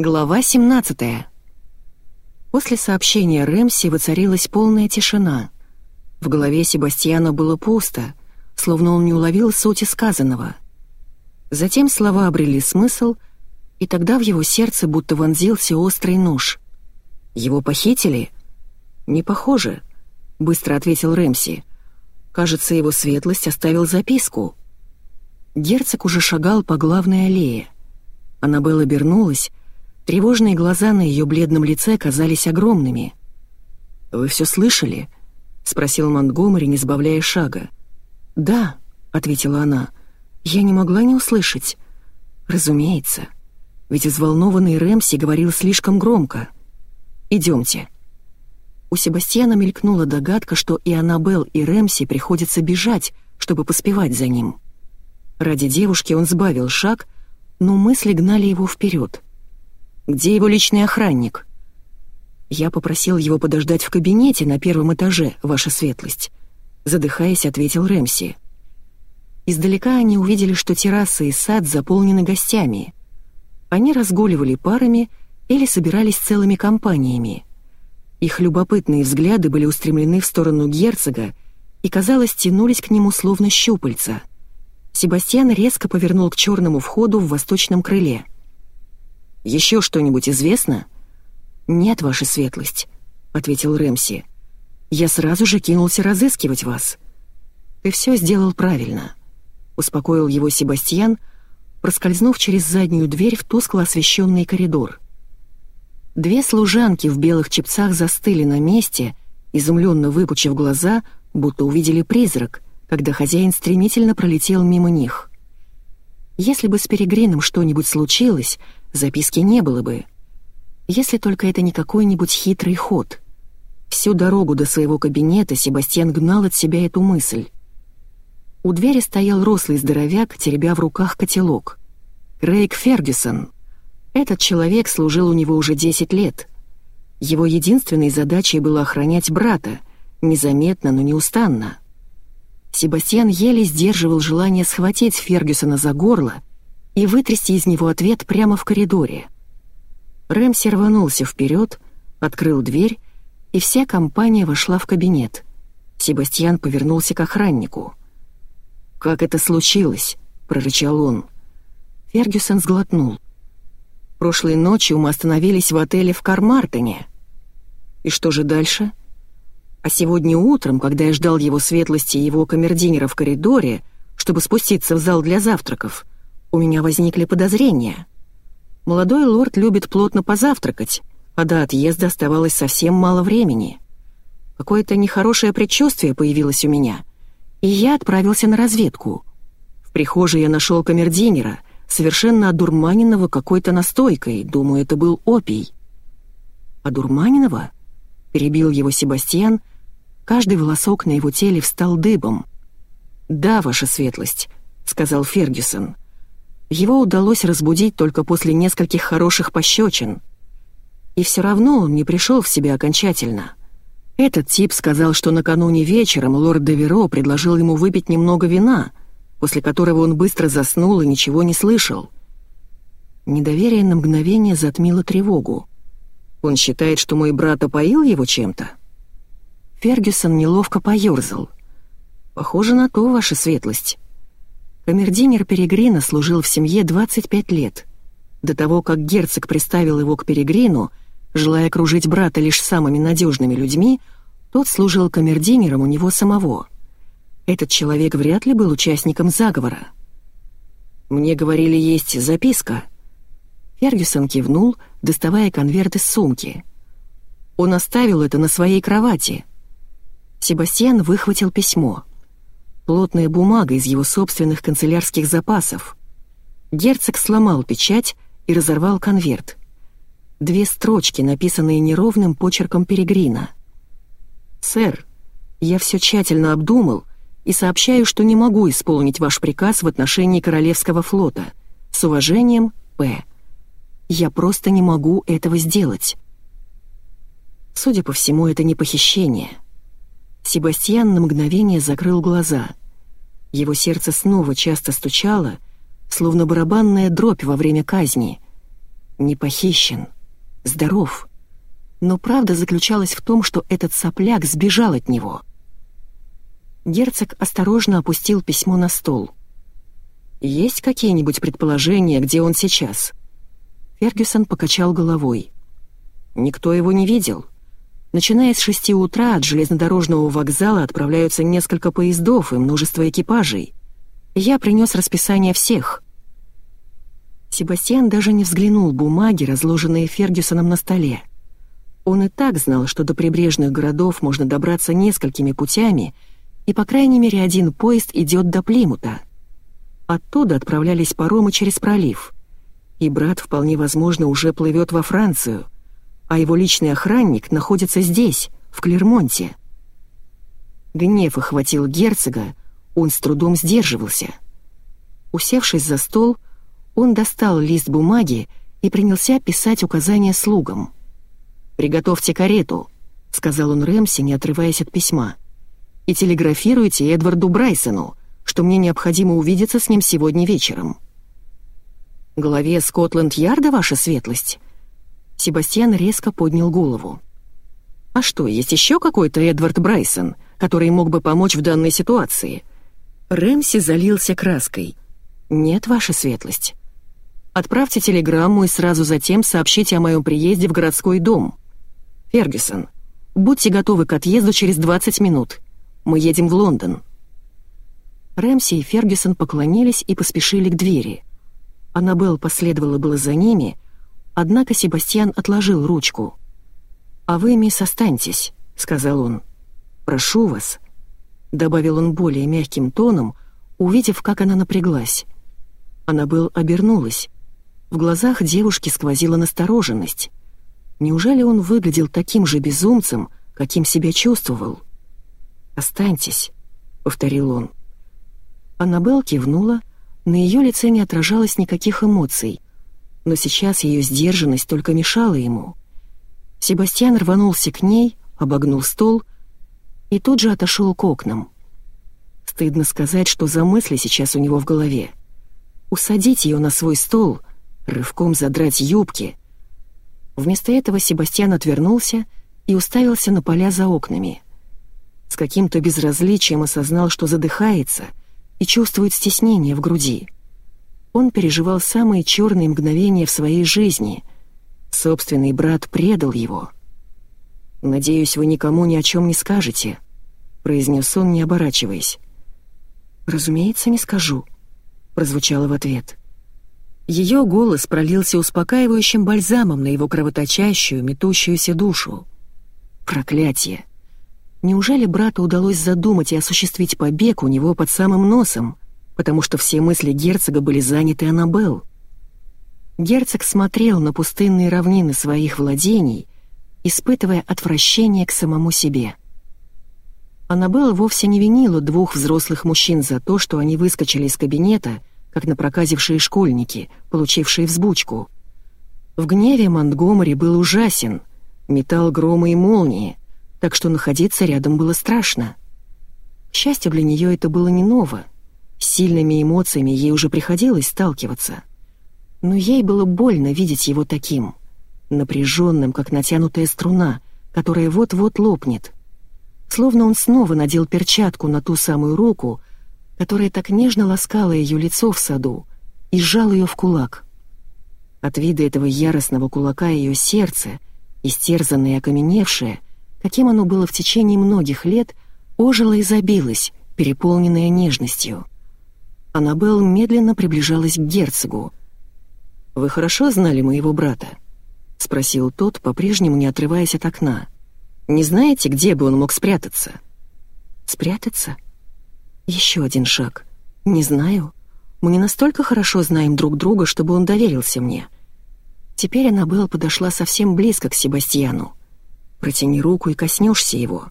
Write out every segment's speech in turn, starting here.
Глава 17 После сообщения Рэмси воцарилась полная тишина. В голове Себастьяна было пусто, словно он не уловил сути сказанного. Затем слова обрели смысл, и тогда в его сердце будто вонзился острый нож. «Его похитили?» «Не похоже», — быстро ответил Рэмси. «Кажется, его светлость оставил записку». Герцог уже шагал по главной аллее. Аннабелла обернулась, Тревожные глаза на ее бледном лице казались огромными. «Вы все слышали?» — спросил Монтгомери, не сбавляя шага. «Да», — ответила она, — «я не могла не услышать». «Разумеется, ведь взволнованный Рэмси говорил слишком громко. Идемте». У Себастьяна мелькнула догадка, что и Аннабел, и Рэмси приходится бежать, чтобы поспевать за ним. Ради девушки он сбавил шаг, но мысли гнали его вперед. Где его личный охранник?» «Я попросил его подождать в кабинете на первом этаже, ваша светлость», — задыхаясь, ответил Рэмси. Издалека они увидели, что терраса и сад заполнены гостями. Они разгуливали парами или собирались целыми компаниями. Их любопытные взгляды были устремлены в сторону герцога и, казалось, тянулись к нему словно щупальца. Себастьян резко повернул к черному входу в восточном крыле — еще что-нибудь известно?» «Нет, ваша светлость», — ответил Рэмси. «Я сразу же кинулся разыскивать вас». «Ты все сделал правильно», — успокоил его Себастьян, проскользнув через заднюю дверь в тускло освещенный коридор. Две служанки в белых чепцах застыли на месте, изумленно выпучив глаза, будто увидели призрак, когда хозяин стремительно пролетел мимо них. Если бы с Перегрином что-нибудь случилось, записки не было бы. Если только это не какой-нибудь хитрый ход. Всю дорогу до своего кабинета Себастьян гнал от себя эту мысль. У двери стоял рослый здоровяк, теребя в руках котелок. Крейг Фергюсон. Этот человек служил у него уже 10 лет. Его единственной задачей было охранять брата, незаметно, но неустанно. Себастьян еле сдерживал желание схватить Фергюсона за горло и вытрясти из него ответ прямо в коридоре. Рэмси рванулся вперед, открыл дверь, и вся компания вошла в кабинет. Себастьян повернулся к охраннику. «Как это случилось?» — прорычал он. Фергюсон сглотнул. «Прошлой ночью мы остановились в отеле в Кармартоне. И что же дальше?» А сегодня утром, когда я ждал его светлости и его камердинера в коридоре, чтобы спуститься в зал для завтраков, у меня возникли подозрения. Молодой лорд любит плотно позавтракать, а до отъезда оставалось совсем мало времени. Какое-то нехорошее предчувствие появилось у меня, и я отправился на разведку. В прихожей я нашел камердинера, совершенно одурманенного какой-то настойкой, думаю, это был опий. «Одурманенного?» — перебил его Себастьян, каждый волосок на его теле встал дыбом. «Да, ваша светлость», — сказал Фергюсон, — его удалось разбудить только после нескольких хороших пощечин. И все равно он не пришел в себя окончательно. Этот тип сказал, что накануне вечером лорд Деверо предложил ему выпить немного вина, после которого он быстро заснул и ничего не слышал. Недоверие на мгновение затмило тревогу. Он считает, что мой брат опоил его чем-то? Фергюсон неловко поёрзал. «Похоже на то, ваша светлость». Камердинер Перегрина служил в семье 25 лет. До того, как герцог приставил его к Перегрину, желая окружить брата лишь самыми надежными людьми, тот служил камердинером у него самого. Этот человек вряд ли был участником заговора. «Мне говорили, есть записка». Фергюсон кивнул, доставая конверт из сумки. Он оставил это на своей кровати. Себастьян выхватил письмо — плотная бумага из его собственных канцелярских запасов. Герцог сломал печать и разорвал конверт. Две строчки, написанные неровным почерком Перегрина. «Сэр, я все тщательно обдумал и сообщаю, что не могу исполнить ваш приказ в отношении Королевского флота. С уважением, П. Я просто не могу этого сделать». Судя по всему, это не похищение — Себастьян на мгновение закрыл глаза. Его сердце снова часто стучало, словно барабанная дробь во время казни. Не похищен. Здоров. Но правда заключалась в том, что этот сопляк сбежал от него. Герцог осторожно опустил письмо на стол. «Есть какие-нибудь предположения, где он сейчас?» Фергюсон покачал головой. «Никто его не видел. Начиная с шести утра от железнодорожного вокзала отправляются несколько поездов и множество экипажей. Я принес расписание всех». Себастьян даже не взглянул бумаги, разложенные Фергюсоном на столе. Он и так знал, что до прибрежных городов можно добраться несколькими путями, и по крайней мере один поезд идет до Плимута. Оттуда отправлялись паромы через пролив. И брат, вполне возможно, уже плывет во Францию, а его личный охранник находится здесь, в Клермонте. Гнев охватил герцога, он с трудом сдерживался. Усевшись за стол, он достал лист бумаги и принялся писать указания слугам. «Приготовьте карету», — сказал он Рэмси, не отрываясь от письма. «И телеграфируйте Эдварду Брайсону, что мне необходимо увидеться с ним сегодня вечером». «Главе Скотланд-Ярда, ваша светлость?» Себастьян резко поднял голову. «А что, есть еще какой-то Эдвард Брайсон, который мог бы помочь в данной ситуации?» Рэмси залился краской. «Нет, ваша светлость. Отправьте телеграмму и сразу затем сообщите о моем приезде в городской дом. Фергюсон, будьте готовы к отъезду через 20 минут. Мы едем в Лондон». Рэмси и Фергюсон поклонились и поспешили к двери. Аннабелл последовала было за ними, однако Себастьян отложил ручку. «А вы, мисс, останьтесь», — сказал он. «Прошу вас», — добавил он более мягким тоном, увидев, как она напряглась. Аннабелл обернулась. В глазах девушки сквозила настороженность. Неужели он выглядел таким же безумцем, каким себя чувствовал? «Останьтесь», — повторил он. Аннабелл кивнула, на ее лице не отражалось никаких эмоций, но сейчас ее сдержанность только мешала ему. Себастьян рванулся к ней, обогнул стол и тут же отошел к окнам. Стыдно сказать, что за мысли сейчас у него в голове. Усадить ее на свой стол, рывком задрать юбки. Вместо этого Себастьян отвернулся и уставился на поля за окнами. С каким-то безразличием осознал, что задыхается — и чувствует стеснение в груди. Он переживал самые черные мгновения в своей жизни. Собственный брат предал его. «Надеюсь, вы никому ни о чем не скажете», — произнес он, не оборачиваясь. «Разумеется, не скажу», — прозвучало в ответ. Ее голос пролился успокаивающим бальзамом на его кровоточащую, метущуюся душу. Проклятие! Неужели брату удалось задумать и осуществить побег у него под самым носом, потому что все мысли герцога были заняты Аннабелл? Герцог смотрел на пустынные равнины своих владений, испытывая отвращение к самому себе. Аннабелл вовсе не винила двух взрослых мужчин за то, что они выскочили из кабинета, как напроказившие школьники, получившие взбучку. В гневе Монтгомери был ужасен, метал грома и молнии, так что находиться рядом было страшно. К счастью для нее это было не ново. С сильными эмоциями ей уже приходилось сталкиваться. Но ей было больно видеть его таким, напряженным, как натянутая струна, которая вот-вот лопнет. Словно он снова надел перчатку на ту самую руку, которая так нежно ласкала ее лицо в саду, и сжал ее в кулак. От вида этого яростного кулака ее сердце, истерзанное и окаменевшее, каким оно было в течение многих лет, ожило и забилось, переполненное нежностью. Аннабелл медленно приближалась к герцогу. «Вы хорошо знали моего брата?» — спросил тот, по-прежнему не отрываясь от окна. «Не знаете, где бы он мог спрятаться?» «Спрятаться? Еще один шаг. Не знаю. Мы не настолько хорошо знаем друг друга, чтобы он доверился мне». Теперь Аннабелл подошла совсем близко к Себастьяну. Протяни руку и коснешься его».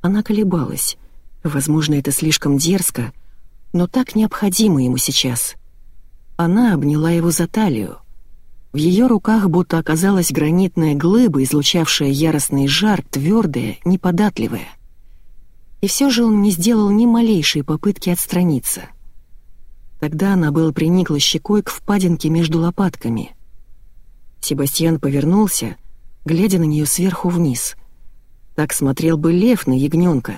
Она колебалась. Возможно, это слишком дерзко, но так необходимо ему сейчас. Она обняла его за талию. В ее руках будто оказалась гранитная глыба, излучавшая яростный жар, твердая, неподатливая. И все же он не сделал ни малейшей попытки отстраниться. Тогда она была приникла щекой к впадинке между лопатками. Себастьян повернулся, глядя на нее сверху вниз. Так смотрел бы лев на ягненка,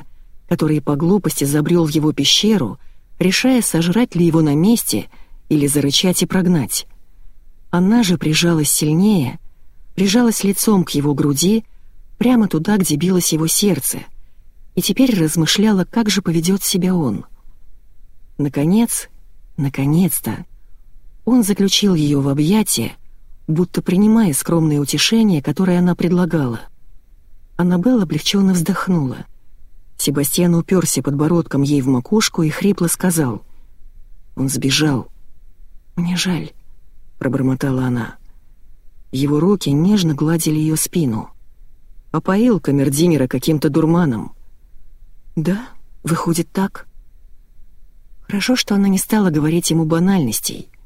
который по глупости забрел в его пещеру, решая, сожрать ли его на месте или зарычать и прогнать. Она же прижалась сильнее, прижалась лицом к его груди, прямо туда, где билось его сердце, и теперь размышляла, как же поведет себя он. Наконец, наконец-то, он заключил ее в объятия, будто принимая скромное утешение, которое она предлагала. Аннабелла облегченно вздохнула. Себастьян уперся подбородком ей в макушку и хрипло сказал. «Он сбежал. Мне жаль», — пробормотала она. Его руки нежно гладили ее спину. Опоил камердинера каким-то дурманом. «Да, выходит так». Хорошо, что она не стала говорить ему банальностей —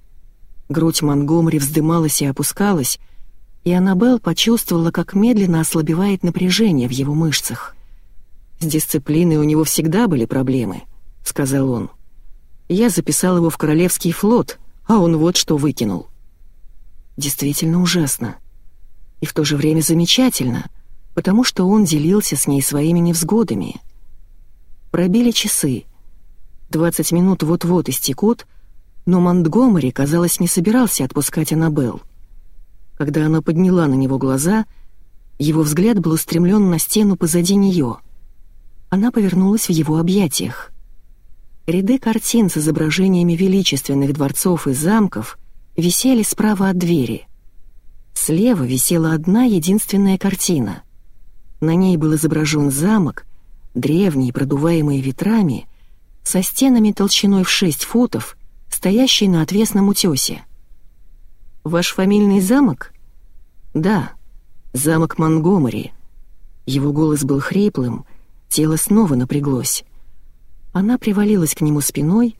Грудь Монгомери вздымалась и опускалась, и Аннабелл почувствовала, как медленно ослабевает напряжение в его мышцах. «С дисциплиной у него всегда были проблемы», — сказал он. «Я записал его в Королевский флот, а он вот что выкинул». Действительно ужасно. И в то же время замечательно, потому что он делился с ней своими невзгодами. Пробили часы. Двадцать минут вот-вот истекут — но Монтгомери, казалось, не собирался отпускать Аннабелл. Когда она подняла на него глаза, его взгляд был устремлен на стену позади нее. Она повернулась в его объятиях. Ряды картин с изображениями величественных дворцов и замков висели справа от двери. Слева висела одна единственная картина. На ней был изображен замок, древний, продуваемый ветрами, со стенами толщиной в 6 футов стоящий на отвесном утёсе. «Ваш фамильный замок?» «Да, замок Монгомери». Его голос был хриплым, тело снова напряглось. Она привалилась к нему спиной,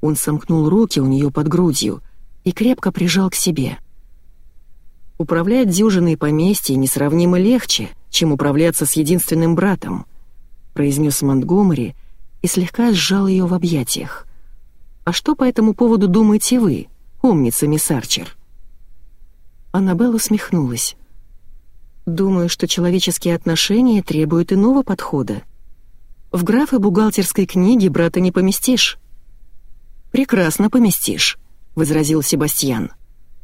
он сомкнул руки у нее под грудью и крепко прижал к себе. «Управлять дюжиной поместья несравнимо легче, чем управляться с единственным братом», произнес Монтгомери и слегка сжал ее в объятиях. «А что по этому поводу думаете вы, умница, мисс Арчер?» Аннабелл усмехнулась. «Думаю, что человеческие отношения требуют иного подхода. В графы бухгалтерской книги брата не поместишь». «Прекрасно поместишь», — возразил Себастьян.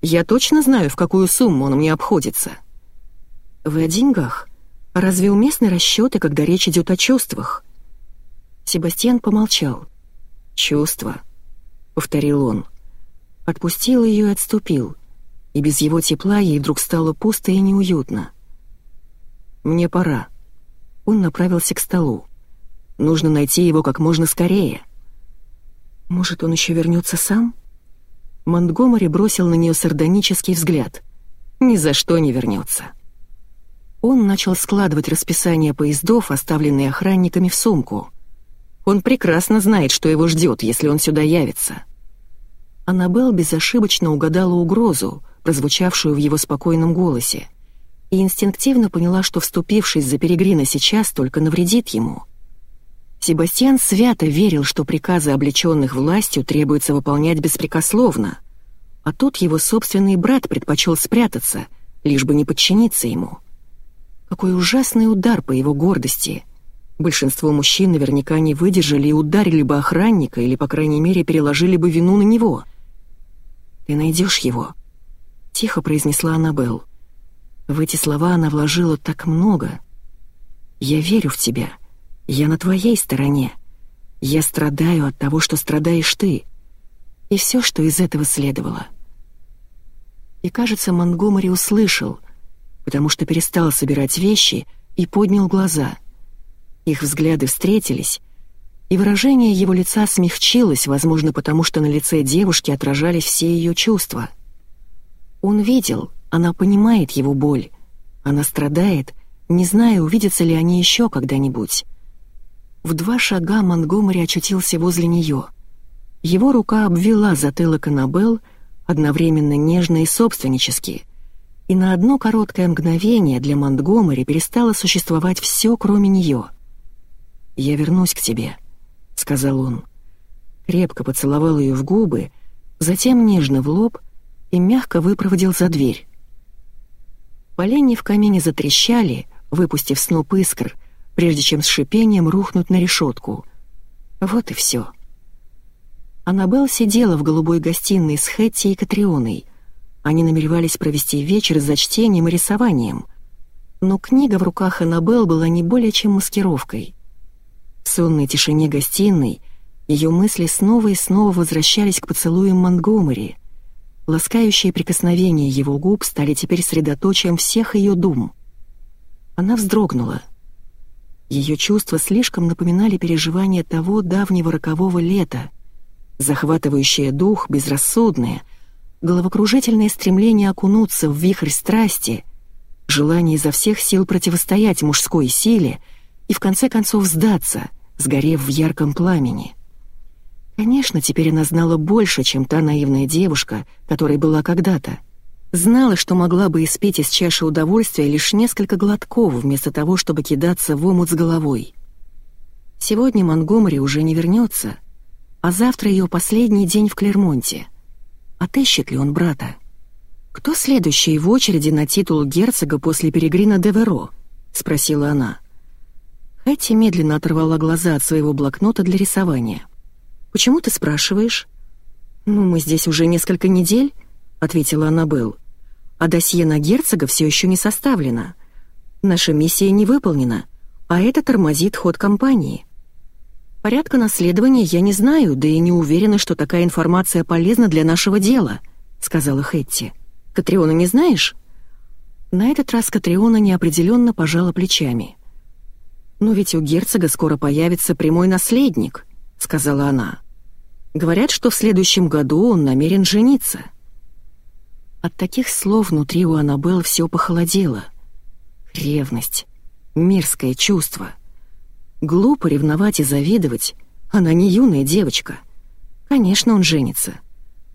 «Я точно знаю, в какую сумму он мне обходится». «Вы о деньгах? Разве уместны расчеты, когда речь идет о чувствах?» Себастьян помолчал. «Чувства. — повторил он. Отпустил ее и отступил, и без его тепла ей вдруг стало пусто и неуютно. «Мне пора». Он направился к столу. «Нужно найти его как можно скорее». «Может, он еще вернется сам?» Монтгомери бросил на нее сардонический взгляд. «Ни за что не вернется». Он начал складывать расписание поездов, оставленные охранниками в сумку. Он прекрасно знает, что его ждет, если он сюда явится. Аннабелл безошибочно угадала угрозу, прозвучавшую в его спокойном голосе, и инстинктивно поняла, что, вступившись за Перегрина сейчас, только навредит ему. Себастьян свято верил, что приказы облеченных властью требуется выполнять беспрекословно, а тут его собственный брат предпочел спрятаться, лишь бы не подчиниться ему. Какой ужасный удар по его гордости — Большинство мужчин наверняка не выдержали и ударили бы охранника или, по крайней мере, переложили бы вину на него. «Ты найдешь его», — тихо произнесла Аннабелл. В эти слова она вложила так много. «Я верю в тебя. Я на твоей стороне. Я страдаю от того, что страдаешь ты. И все, что из этого следовало». И, кажется, Монгомери услышал, потому что перестал собирать вещи и поднял глаза — их взгляды встретились, и выражение его лица смягчилось, возможно, потому что на лице девушки отражались все ее чувства. Он видел, она понимает его боль, она страдает, не зная, увидятся ли они еще когда-нибудь. В два шага Монгомери очутился возле нее. Его рука обвела затылок Аннабелл, одновременно нежно и собственнически, и на одно короткое мгновение для Монтгомери перестало существовать все, кроме нее — «Я вернусь к тебе», — сказал он. Крепко поцеловал ее в губы, затем нежно в лоб и мягко выпроводил за дверь. Поленья в камине затрещали, выпустив сноп искр, прежде чем с шипением рухнуть на решетку. Вот и все. Аннабелл сидела в голубой гостиной с Хэтти и Катрионой. Они намеревались провести вечер за чтением и рисованием. Но книга в руках Аннабелл была не более чем маскировкой. В сонной тишине гостиной ее мысли снова и снова возвращались к поцелуям Монгомери. Ласкающие прикосновения его губ стали теперь средоточием всех ее дум. Она вздрогнула. Ее чувства слишком напоминали переживания того давнего рокового лета, захватывающее дух, безрассудное, головокружительное стремление окунуться в вихрь страсти, желание изо всех сил противостоять мужской силе и в конце концов сдаться, сгорев в ярком пламени. Конечно, теперь она знала больше, чем та наивная девушка, которой была когда-то. Знала, что могла бы испить из чаши удовольствия лишь несколько глотков, вместо того, чтобы кидаться в омут с головой. Сегодня Монгомери уже не вернется, а завтра ее последний день в Клермонте. Отыщет ли он брата? «Кто следующий в очереди на титул герцога после Перегрина де Веро?» — спросила она. Хэтти медленно оторвала глаза от своего блокнота для рисования. «Почему ты спрашиваешь?» «Ну, мы здесь уже несколько недель», — ответила Аннабелл. «А досье на герцога все еще не составлено. Наша миссия не выполнена, а это тормозит ход кампании». Порядка наследования я не знаю, да и не уверена, что такая информация полезна для нашего дела», — сказала Хэтти. «Катриона не знаешь?» На этот раз Катриона неопределенно пожала плечами. «Но ведь у герцога скоро появится прямой наследник», — сказала она. «Говорят, что в следующем году он намерен жениться». От таких слов внутри у Аннабелл все похолодело. Ревность. Мерзкое чувство — Глупо ревновать и завидовать. Она не юная девочка. Конечно, он женится.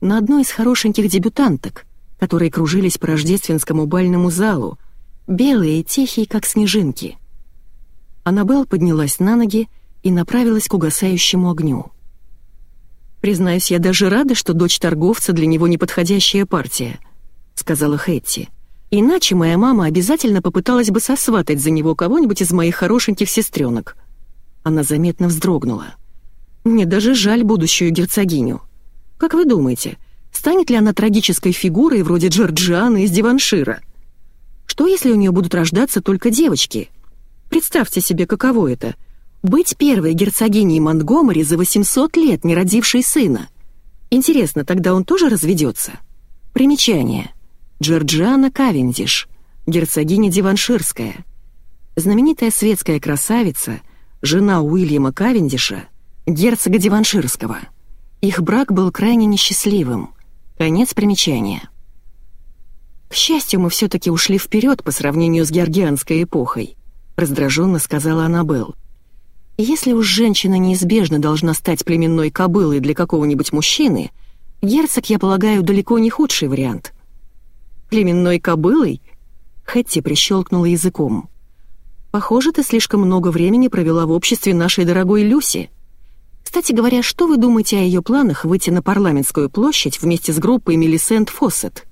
На одной из хорошеньких дебютанток, которые кружились по рождественскому бальному залу, белые и тихие, как снежинки. Аннабелл поднялась на ноги и направилась к угасающему огню. «Признаюсь, я даже рада, что дочь торговца для него неподходящая партия», — сказала Хэтти. «Иначе моя мама обязательно попыталась бы сосватать за него кого-нибудь из моих хорошеньких сестренок. Она заметно вздрогнула. «Мне даже жаль будущую герцогиню. Как вы думаете, станет ли она трагической фигурой вроде Джорджианы из Диваншира? Что если у нее будут рождаться только девочки? Представьте себе, каково это — быть первой герцогиней Монтгомери за 800 лет, не родившей сына. Интересно, тогда он тоже разведется? Примечание. Джорджиана Кавендиш, герцогиня Диванширская. Знаменитая светская красавица — жена Уильяма Кавендиша, герцога Диванширского. Их брак был крайне несчастливым. Конец примечания. «К счастью, мы все-таки ушли вперед по сравнению с георгианской эпохой», раздраженно сказала Аннабелл. «Если уж женщина неизбежно должна стать племенной кобылой для какого-нибудь мужчины, герцог, я полагаю, далеко не худший вариант». «Племенной кобылой?» Хэтти прищелкнула языком. Похоже, ты слишком много времени провела в обществе нашей дорогой Люси. Кстати говоря, что вы думаете о ее планах выйти на парламентскую площадь вместе с группой Мелисент Фоссет?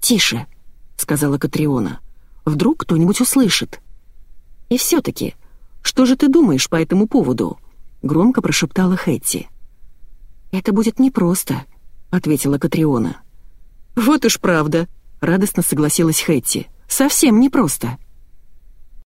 «Тише», — сказала Катриона. «Вдруг кто-нибудь услышит». «И все-таки, что же ты думаешь по этому поводу?» — громко прошептала Хэтти. «Это будет непросто», — ответила Катриона. «Вот уж правда», — радостно согласилась Хэтти. «Совсем непросто».